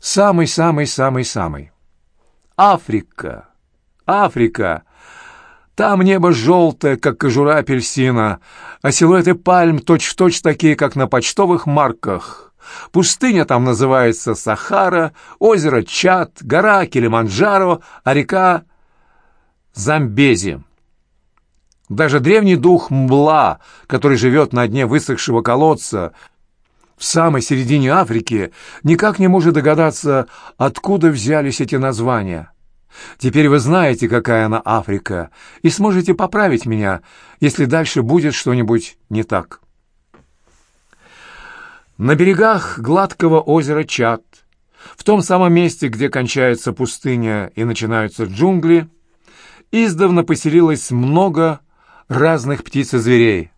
Самый-самый-самый-самый. Африка! Африка! Там небо желтое, как кожура апельсина, а силуэты пальм точь-в-точь -точь такие, как на почтовых марках. Пустыня там называется Сахара, озеро Чад, гора Килиманджаро, а река Замбези. Даже древний дух Мбла, который живет на дне высохшего колодца, в самой середине Африки, никак не может догадаться, откуда взялись эти названия. Теперь вы знаете, какая она Африка, и сможете поправить меня, если дальше будет что-нибудь не так. На берегах гладкого озера Чад, в том самом месте, где кончается пустыня и начинаются джунгли, издавна поселилось много разных птиц и зверей.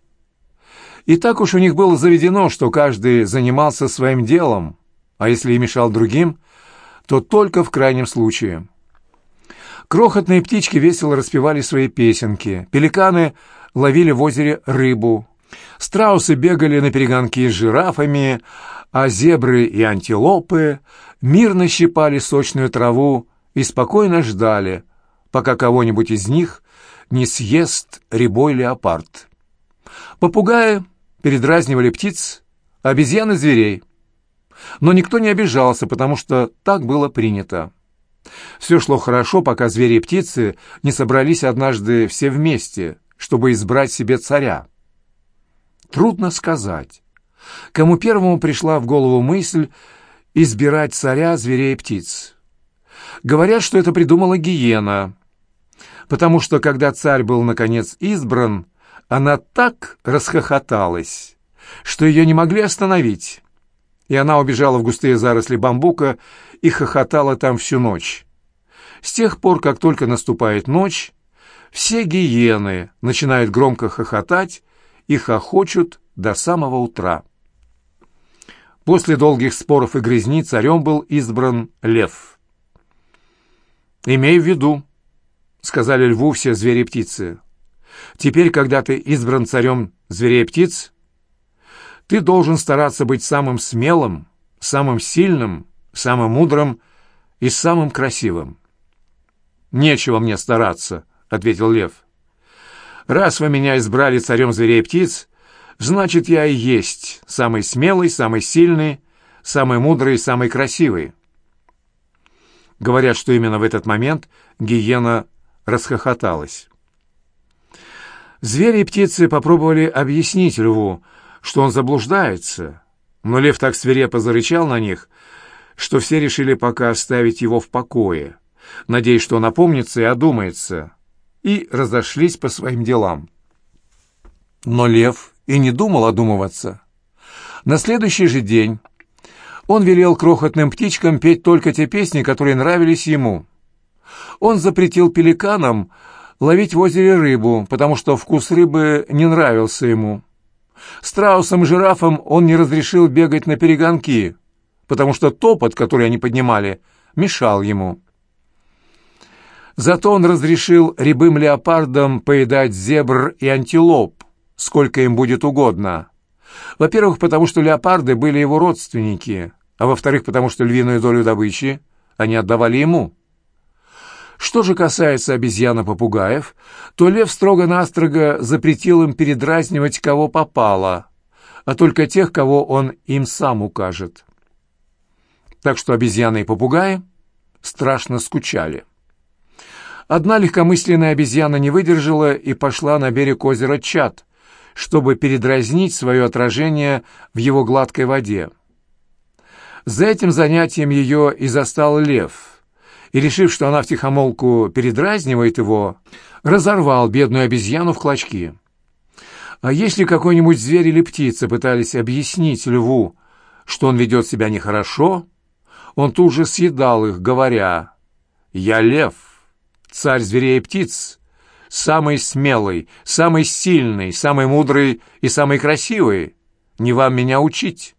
И так уж у них было заведено, что каждый занимался своим делом, а если и мешал другим, то только в крайнем случае. Крохотные птички весело распевали свои песенки, пеликаны ловили в озере рыбу, страусы бегали на перегонки с жирафами, а зебры и антилопы мирно щипали сочную траву и спокойно ждали, пока кого-нибудь из них не съест рябой леопард. Попугаи передразнивали птиц, обезьяны — зверей. Но никто не обижался, потому что так было принято. Все шло хорошо, пока звери и птицы не собрались однажды все вместе, чтобы избрать себе царя. Трудно сказать, кому первому пришла в голову мысль избирать царя зверей и птиц. Говорят, что это придумала гиена, потому что, когда царь был, наконец, избран, она так расхохоталась, что ее не могли остановить, и она убежала в густые заросли бамбука и хохотала там всю ночь. С тех пор, как только наступает ночь, все гиены начинают громко хохотать и хохочут до самого утра. После долгих споров и грязни царем был избран лев. «Имей в виду», — сказали льву все звери и птицы, — Теперь, когда ты избран царем зверей и птиц, ты должен стараться быть самым смелым, самым сильным, самым мудрым и самым красивым. «Нечего мне стараться», — ответил лев. «Раз вы меня избрали царем зверей и птиц, значит, я и есть самый смелый, самый сильный, самый мудрый и самый красивый». Говорят, что именно в этот момент гиена расхохоталась. Звери и птицы попробовали объяснить льву, что он заблуждается, но лев так свирепо зарычал на них, что все решили пока оставить его в покое, надеясь, что он опомнится и одумается, и разошлись по своим делам. Но лев и не думал одумываться. На следующий же день он велел крохотным птичкам петь только те песни, которые нравились ему. Он запретил пеликанам ловить в озере рыбу, потому что вкус рыбы не нравился ему. Страусам и жирафам он не разрешил бегать на перегонки, потому что топот, который они поднимали, мешал ему. Зато он разрешил рябым леопардам поедать зебр и антилоп, сколько им будет угодно. Во-первых, потому что леопарды были его родственники, а во-вторых, потому что львиную долю добычи они отдавали ему. Что же касается обезьян-попугаев, то лев строго-настрого запретил им передразнивать кого попало, а только тех, кого он им сам укажет. Так что обезьяны и попугаи страшно скучали. Одна легкомысленная обезьяна не выдержала и пошла на берег озера Чат, чтобы передразнить свое отражение в его гладкой воде. За этим занятием ее и застал лев — и, решив, что она втихомолку передразнивает его, разорвал бедную обезьяну в клочки. А если какой-нибудь зверь или птица пытались объяснить льву, что он ведет себя нехорошо, он тут же съедал их, говоря «Я лев, царь зверей и птиц, самый смелый, самый сильный, самый мудрый и самый красивый. Не вам меня учить».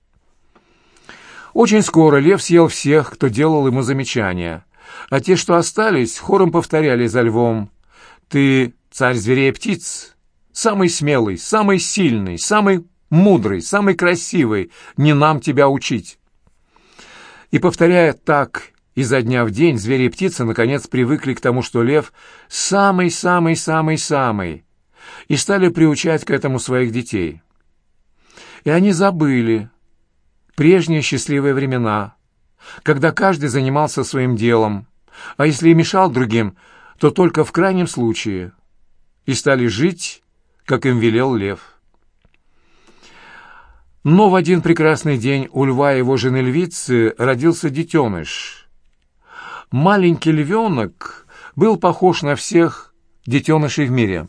Очень скоро лев съел всех, кто делал ему замечания, а те, что остались, хором повторяли за львом. «Ты царь зверей и птиц, самый смелый, самый сильный, самый мудрый, самый красивый, не нам тебя учить». И повторяя так изо дня в день, звери и птицы наконец привыкли к тому, что лев самый-самый-самый-самый, и стали приучать к этому своих детей. И они забыли прежние счастливые времена, когда каждый занимался своим делом, а если и мешал другим, то только в крайнем случае, и стали жить, как им велел лев. Но в один прекрасный день у льва и его жены львицы родился детеныш. Маленький львенок был похож на всех детенышей в мире.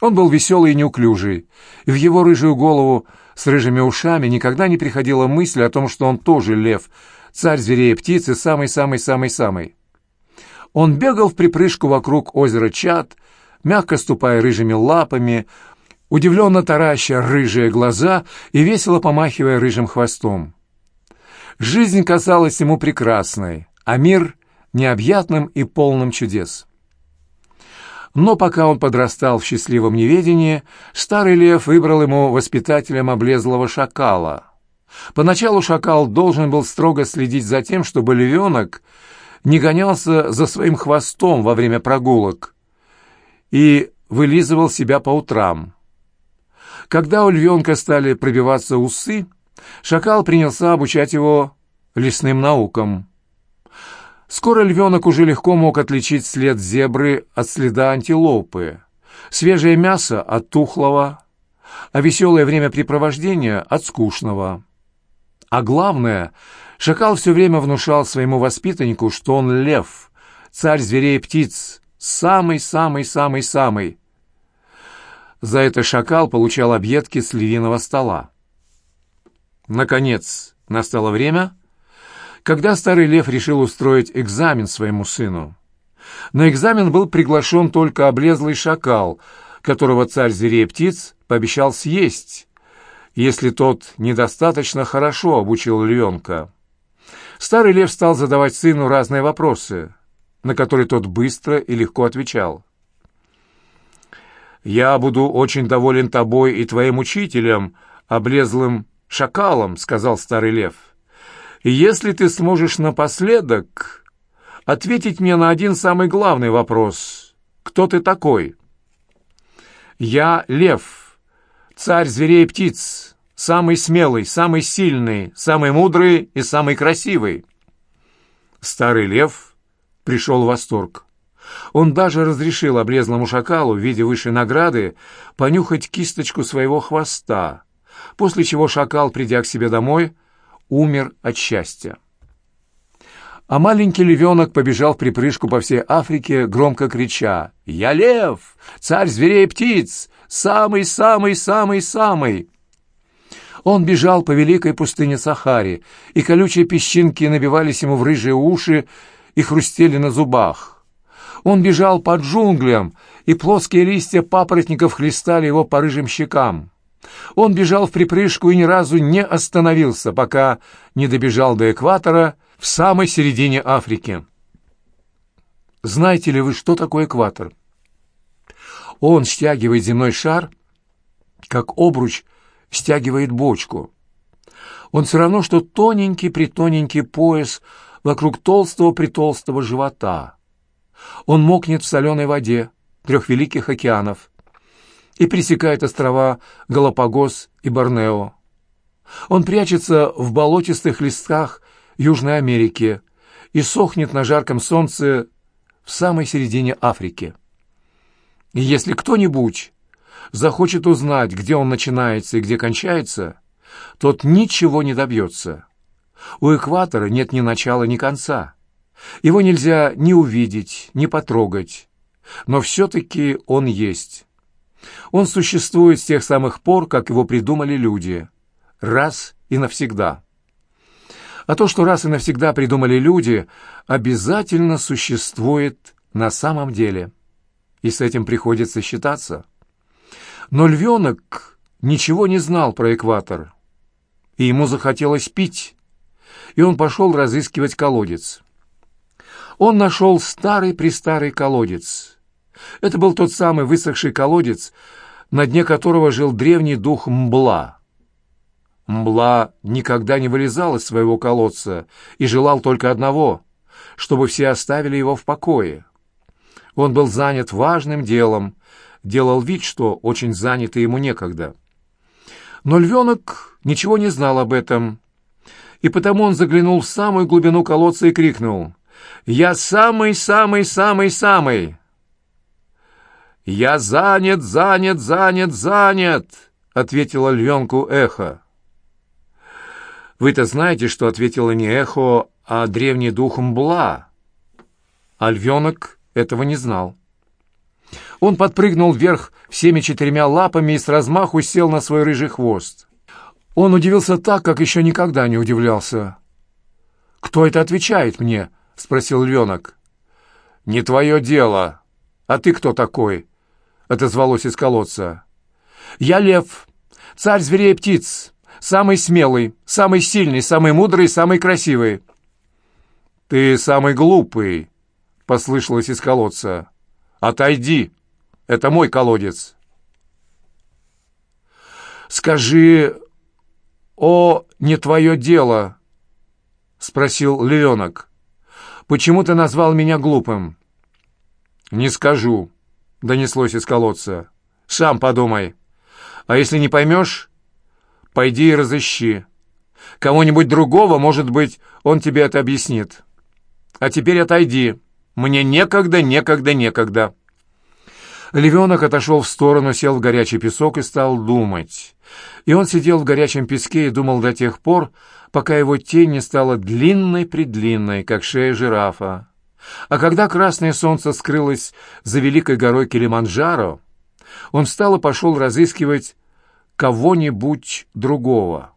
Он был веселый и неуклюжий, в его рыжую голову с рыжими ушами никогда не приходила мысль о том, что он тоже лев, царь зверей и птиц и самый-самый-самый-самый. Он бегал в припрыжку вокруг озера Чад, мягко ступая рыжими лапами, удивленно тараща рыжие глаза и весело помахивая рыжим хвостом. Жизнь казалась ему прекрасной, а мир — необъятным и полным чудес. Но пока он подрастал в счастливом неведении, старый лев выбрал ему воспитателем облезлого шакала. Поначалу шакал должен был строго следить за тем, чтобы львенок не гонялся за своим хвостом во время прогулок и вылизывал себя по утрам. Когда у львенка стали пробиваться усы, шакал принялся обучать его лесным наукам. Скоро львенок уже легко мог отличить след зебры от следа антилопы, свежее мясо от тухлого, а веселое времяпрепровождение от скучного. А главное, шакал все время внушал своему воспитаннику, что он лев, царь зверей и птиц, самый-самый-самый-самый, за это шакал получал объедки с львиного стола. Наконец, настало время, когда старый лев решил устроить экзамен своему сыну. На экзамен был приглашен только облезлый шакал, которого царь зверей и птиц пообещал съесть, если тот недостаточно хорошо обучил львенка. Старый лев стал задавать сыну разные вопросы, на которые тот быстро и легко отвечал. «Я буду очень доволен тобой и твоим учителем, облезлым шакалом», — сказал старый лев. «И если ты сможешь напоследок ответить мне на один самый главный вопрос. Кто ты такой?» «Я лев, царь зверей и птиц, самый смелый, самый сильный, самый мудрый и самый красивый». Старый лев пришел в восторг. Он даже разрешил облезлому шакалу в виде высшей награды понюхать кисточку своего хвоста, после чего шакал, придя к себе домой, умер от счастья. А маленький львенок побежал в припрыжку по всей Африке, громко крича «Я лев! Царь зверей и птиц! Самый-самый-самый-самый!» Он бежал по великой пустыне Сахари, и колючие песчинки набивались ему в рыжие уши и хрустели на зубах. Он бежал по джунглям, и плоские листья папоротников хлестали его по рыжим щекам. Он бежал в припрыжку и ни разу не остановился, пока не добежал до экватора в самой середине Африки. Знаете ли вы, что такое экватор? Он стягивает земной шар, как обруч стягивает бочку. Он все равно, что тоненький-притоненький пояс вокруг толстого-притолстого живота. Он мокнет в соленой воде трех великих океанов и пресекает острова Галапагос и Борнео. Он прячется в болотистых листках Южной Америки и сохнет на жарком солнце в самой середине Африки. И если кто-нибудь захочет узнать, где он начинается и где кончается, тот ничего не добьется. У экватора нет ни начала, ни конца. Его нельзя ни увидеть, ни потрогать, но все-таки он есть. Он существует с тех самых пор, как его придумали люди, раз и навсегда. А то, что раз и навсегда придумали люди, обязательно существует на самом деле. И с этим приходится считаться. Но львенок ничего не знал про экватор, и ему захотелось пить, и он пошел разыскивать колодец он нашел старый-престарый колодец. Это был тот самый высохший колодец, на дне которого жил древний дух Мбла. Мбла никогда не вылезал из своего колодца и желал только одного — чтобы все оставили его в покое. Он был занят важным делом, делал вид, что очень занят и ему некогда. Но львенок ничего не знал об этом, и потому он заглянул в самую глубину колодца и крикнул «Я самый-самый-самый-самый!» «Я занят, занят, занят, занят!» — ответила львенку эхо. Вы-то знаете, что ответило не эхо, а древний дух Мбла. А львенок этого не знал. Он подпрыгнул вверх всеми четырьмя лапами и с размаху сел на свой рыжий хвост. Он удивился так, как еще никогда не удивлялся. «Кто это отвечает мне?» — спросил львенок. «Не твое дело. А ты кто такой?» — отозвалось из колодца. «Я лев, царь зверей и птиц самый смелый, самый сильный, самый мудрый, самый красивый». «Ты самый глупый», — послышалось из колодца. «Отойди, это мой колодец». «Скажи, о, не твое дело», — спросил львенок. «Почему ты назвал меня глупым?» «Не скажу», — донеслось из колодца. «Сам подумай. А если не поймешь, Пойди и разыщи. Кого-нибудь другого, может быть, он тебе это объяснит. А теперь отойди. Мне некогда, некогда, некогда». Львенок отошел в сторону, сел в горячий песок и стал думать. И он сидел в горячем песке и думал до тех пор, пока его тень не стала длинной-предлинной, как шея жирафа. А когда красное солнце скрылось за великой горой Килиманджаро, он встал и пошел разыскивать кого-нибудь другого.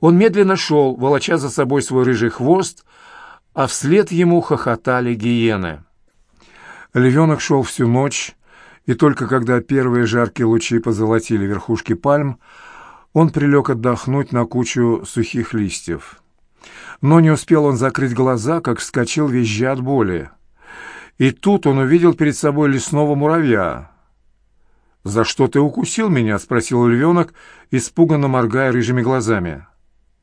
Он медленно шел, волоча за собой свой рыжий хвост, а вслед ему хохотали гиены. Львенок шел всю ночь, и только когда первые жаркие лучи позолотили верхушки пальм, он прилег отдохнуть на кучу сухих листьев. Но не успел он закрыть глаза, как вскочил визжа от боли. И тут он увидел перед собой лесного муравья. «За что ты укусил меня?» — спросил львенок, испуганно моргая рыжими глазами.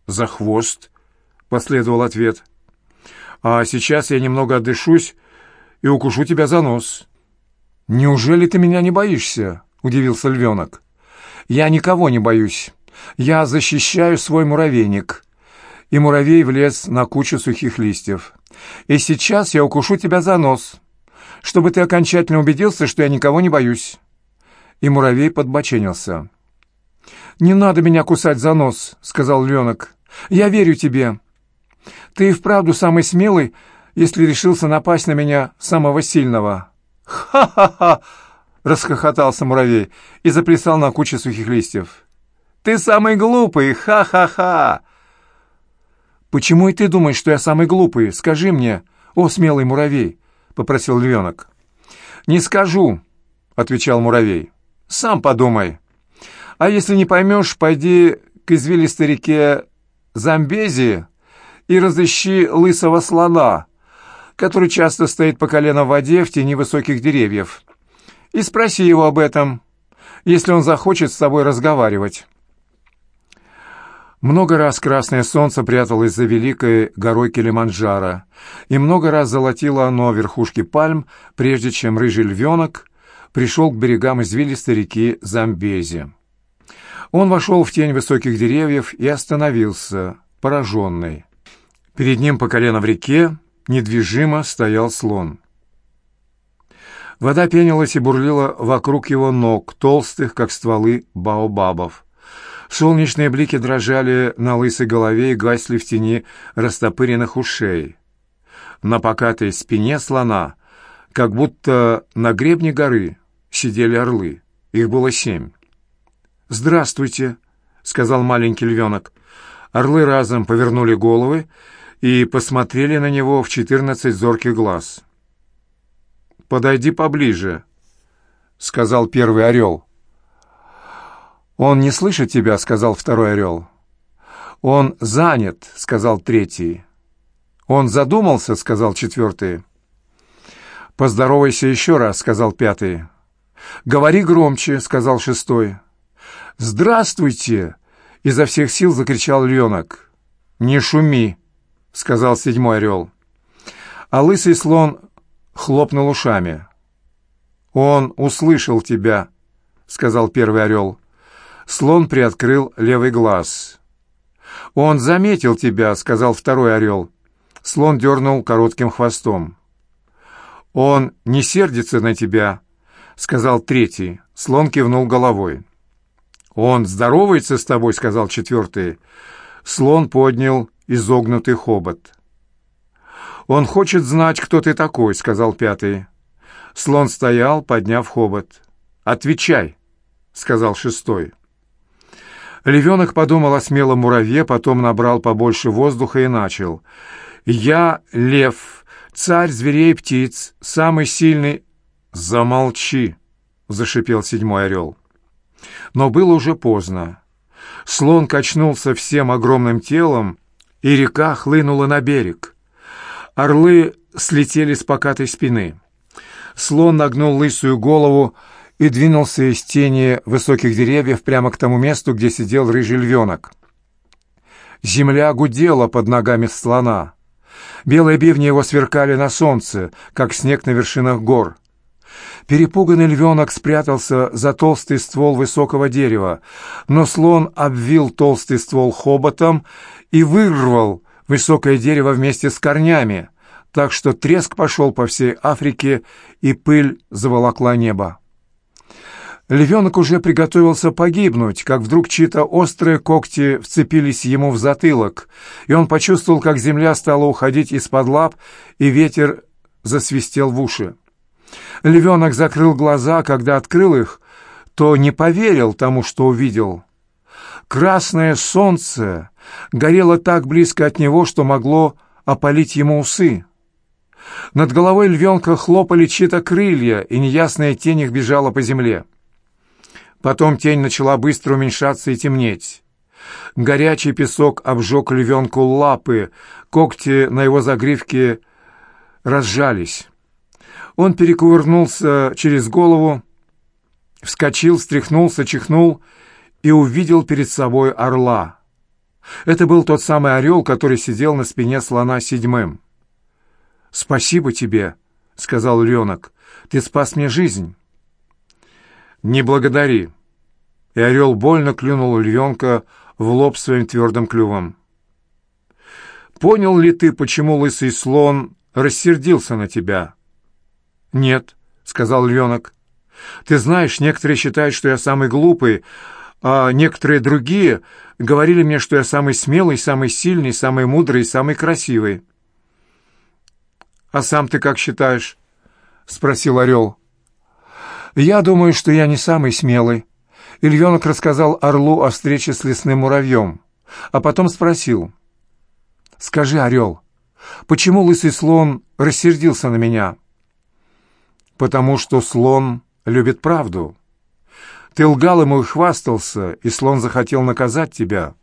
«За хвост», — последовал ответ. «А сейчас я немного отдышусь и укушу тебя за нос». «Неужели ты меня не боишься?» — удивился львенок. «Я никого не боюсь. Я защищаю свой муравейник». И муравей влез на кучу сухих листьев. «И сейчас я укушу тебя за нос, чтобы ты окончательно убедился, что я никого не боюсь» и муравей подбоченился. «Не надо меня кусать за нос», — сказал львенок. «Я верю тебе. Ты и вправду самый смелый, если решился напасть на меня, самого сильного». «Ха-ха-ха!» — расхохотался муравей и заплясал на куче сухих листьев. «Ты самый глупый! Ха-ха-ха!» «Почему и ты думаешь, что я самый глупый? Скажи мне, о смелый муравей!» — попросил львенок. «Не скажу», — отвечал муравей. Сам подумай. А если не поймешь, пойди к извилистой реке Замбези и разыщи лысого слона, который часто стоит по колено в воде в тени высоких деревьев, и спроси его об этом, если он захочет с тобой разговаривать. Много раз красное солнце пряталось за великой горой Килиманджаро, и много раз золотило оно верхушки пальм, прежде чем рыжий львенок пришел к берегам извилистой реки Замбези. Он вошел в тень высоких деревьев и остановился, пораженный. Перед ним по колено в реке недвижимо стоял слон. Вода пенилась и бурлила вокруг его ног, толстых, как стволы баобабов. Солнечные блики дрожали на лысой голове и гасли в тени растопыренных ушей. На покатой спине слона, как будто на гребне горы, сидели орлы. Их было семь. «Здравствуйте», — сказал маленький львенок. Орлы разом повернули головы и посмотрели на него в четырнадцать зорких глаз. «Подойди поближе», — сказал первый орел. «Он не слышит тебя», — сказал второй орел. «Он занят», — сказал третий. «Он задумался», — сказал четвертый. «Поздоровайся еще раз», — сказал пятый. «Говори громче», — сказал шестой. «Здравствуйте!» изо всех сил закричал львенок. «Не шуми!» — сказал седьмой орел. А лысый слон хлопнул ушами. «Он услышал тебя», — сказал первый орел. Слон приоткрыл левый глаз. «Он заметил тебя», — сказал второй орел. Слон дернул коротким хвостом. «Он не сердится на тебя», — сказал третий. Слон кивнул головой. «Он здоровается с тобой», — сказал четвертый. Слон поднял изогнутый хобот. «Он хочет знать, кто ты такой», — сказал пятый. Слон стоял, подняв хобот. «Отвечай», — сказал шестой. Левенок подумал о смелом муравье, потом набрал побольше воздуха и начал. «Я лев, царь зверей и птиц, самый сильный...» «Замолчи!» — зашипел седьмой орел. Но было уже поздно. Слон качнулся всем огромным телом, и река хлынула на берег. Орлы слетели с покатой спины. Слон нагнул лысую голову и двинулся из тени высоких деревьев прямо к тому месту, где сидел рыжий львенок. Земля гудела под ногами слона. Белые бивни его сверкали на солнце, как снег на вершинах гор. Перепуганный львенок спрятался за толстый ствол высокого дерева, но слон обвил толстый ствол хоботом и вырвал высокое дерево вместе с корнями, так что треск пошел по всей Африке, и пыль заволокла небо. Львенок уже приготовился погибнуть, как вдруг чьи-то острые когти вцепились ему в затылок, и он почувствовал, как земля стала уходить из-под лап, и ветер засвистел в уши. Львенок закрыл глаза, когда открыл их, то не поверил тому, что увидел. Красное солнце горело так близко от него, что могло опалить ему усы. Над головой львенка хлопали чьи-то крылья, и неясная тень их бежала по земле. Потом тень начала быстро уменьшаться и темнеть. Горячий песок обжег львенку лапы, когти на его загривке разжались. Он перекувырнулся через голову, вскочил, встряхнулся, чихнул и увидел перед собой орла. Это был тот самый орел, который сидел на спине слона седьмым. «Спасибо тебе», — сказал львенок, — «ты спас мне жизнь». «Не благодари». И орел больно клюнул львенка в лоб своим твердым клювом. «Понял ли ты, почему лысый слон рассердился на тебя?» «Нет», — сказал львенок. «Ты знаешь, некоторые считают, что я самый глупый, а некоторые другие говорили мне, что я самый смелый, самый сильный, самый мудрый, самый красивый». «А сам ты как считаешь?» — спросил орел. «Я думаю, что я не самый смелый». И львенок рассказал орлу о встрече с лесным муравьем, а потом спросил. «Скажи, орел, почему лысый слон рассердился на меня?» «Потому что слон любит правду. Ты лгал ему и хвастался, и слон захотел наказать тебя».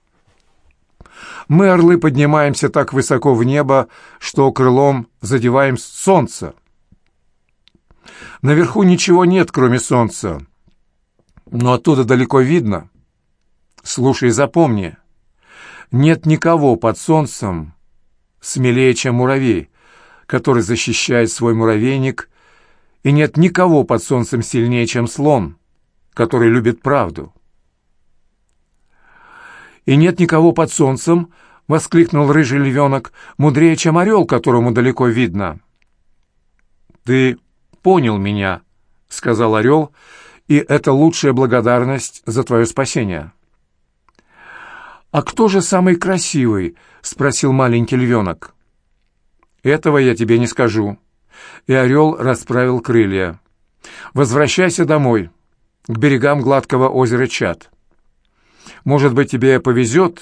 Мы, орлы, поднимаемся так высоко в небо, что крылом задеваем солнце. Наверху ничего нет, кроме солнца. Но оттуда далеко видно. Слушай, запомни. Нет никого под солнцем смелее, чем муравей, который защищает свой муравейник, и нет никого под солнцем сильнее, чем слон, который любит правду. И нет никого под солнцем, — воскликнул рыжий львенок, — мудрее, чем орел, которому далеко видно. Ты понял меня», — сказал орел, — «и это лучшая благодарность за твое спасение». «А кто же самый красивый?» — спросил маленький львенок. «Этого я тебе не скажу». И орел расправил крылья. «Возвращайся домой, к берегам гладкого озера Чат. Может быть, тебе повезет,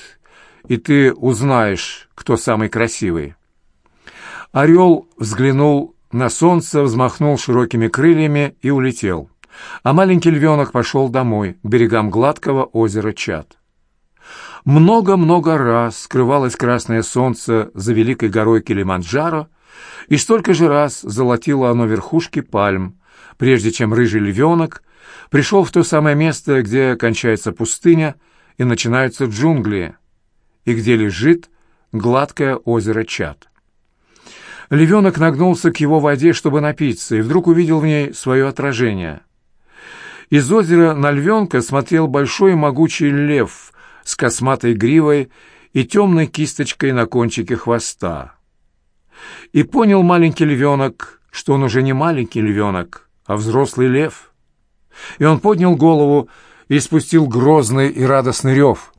и ты узнаешь, кто самый красивый». Орел взглянул на солнце, взмахнул широкими крыльями и улетел. А маленький львенок пошел домой, к берегам гладкого озера Чат. Много-много раз скрывалось красное солнце за великой горой Килиманджаро, и столько же раз золотило оно верхушки пальм, прежде чем рыжий львенок пришел в то самое место, где кончается пустыня, и начинаются джунгли, и где лежит гладкое озеро Чад. Львенок нагнулся к его воде, чтобы напиться, и вдруг увидел в ней свое отражение. Из озера на львенка смотрел большой могучий лев с косматой гривой и темной кисточкой на кончике хвоста. И понял маленький львенок, что он уже не маленький львенок, а взрослый лев. И он поднял голову и спустил грозный и радостный рев.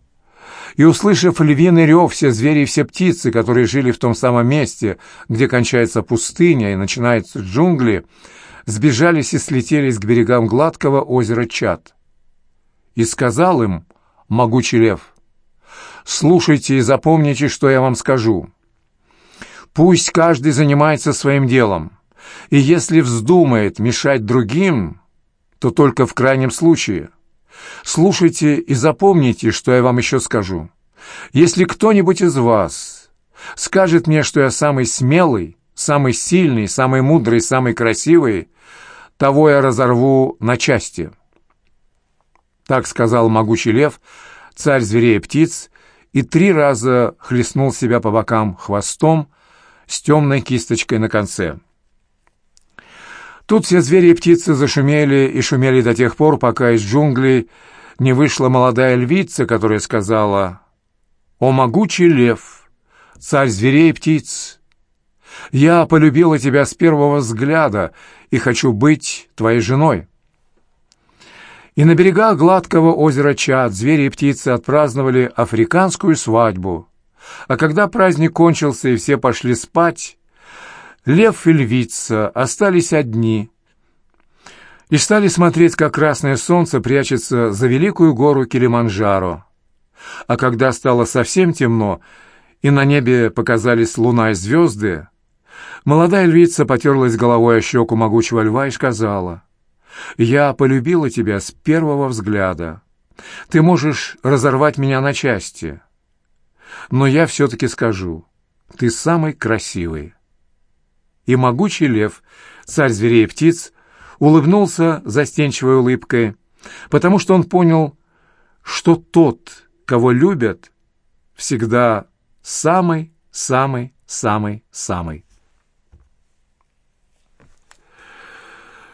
И, услышав львиный рев, все звери и все птицы, которые жили в том самом месте, где кончается пустыня и начинаются джунгли, сбежались и слетелись к берегам гладкого озера Чад. И сказал им могучий лев, «Слушайте и запомните, что я вам скажу. Пусть каждый занимается своим делом, и если вздумает мешать другим, то только в крайнем случае. Слушайте и запомните, что я вам еще скажу. Если кто-нибудь из вас скажет мне, что я самый смелый, самый сильный, самый мудрый, самый красивый, того я разорву на части. Так сказал могучий лев, царь зверей и птиц, и три раза хлестнул себя по бокам хвостом с темной кисточкой на конце. Тут все звери и птицы зашумели и шумели до тех пор, пока из джунглей не вышла молодая львица, которая сказала «О могучий лев, царь зверей и птиц, я полюбила тебя с первого взгляда и хочу быть твоей женой». И на берегах гладкого озера Чад звери и птицы отпраздновали африканскую свадьбу. А когда праздник кончился и все пошли спать, лев и львица остались одни и стали смотреть, как красное солнце прячется за великую гору Килиманджаро. А когда стало совсем темно, и на небе показались луна и звезды, молодая львица потерлась головой о щеку могучего льва и сказала — я полюбила тебя с первого взгляда. Ты можешь разорвать меня на части. Но я все-таки скажу, ты самый красивый. И могучий лев, царь зверей и птиц, улыбнулся застенчивой улыбкой, потому что он понял, что тот, кого любят, всегда самый-самый-самый-самый.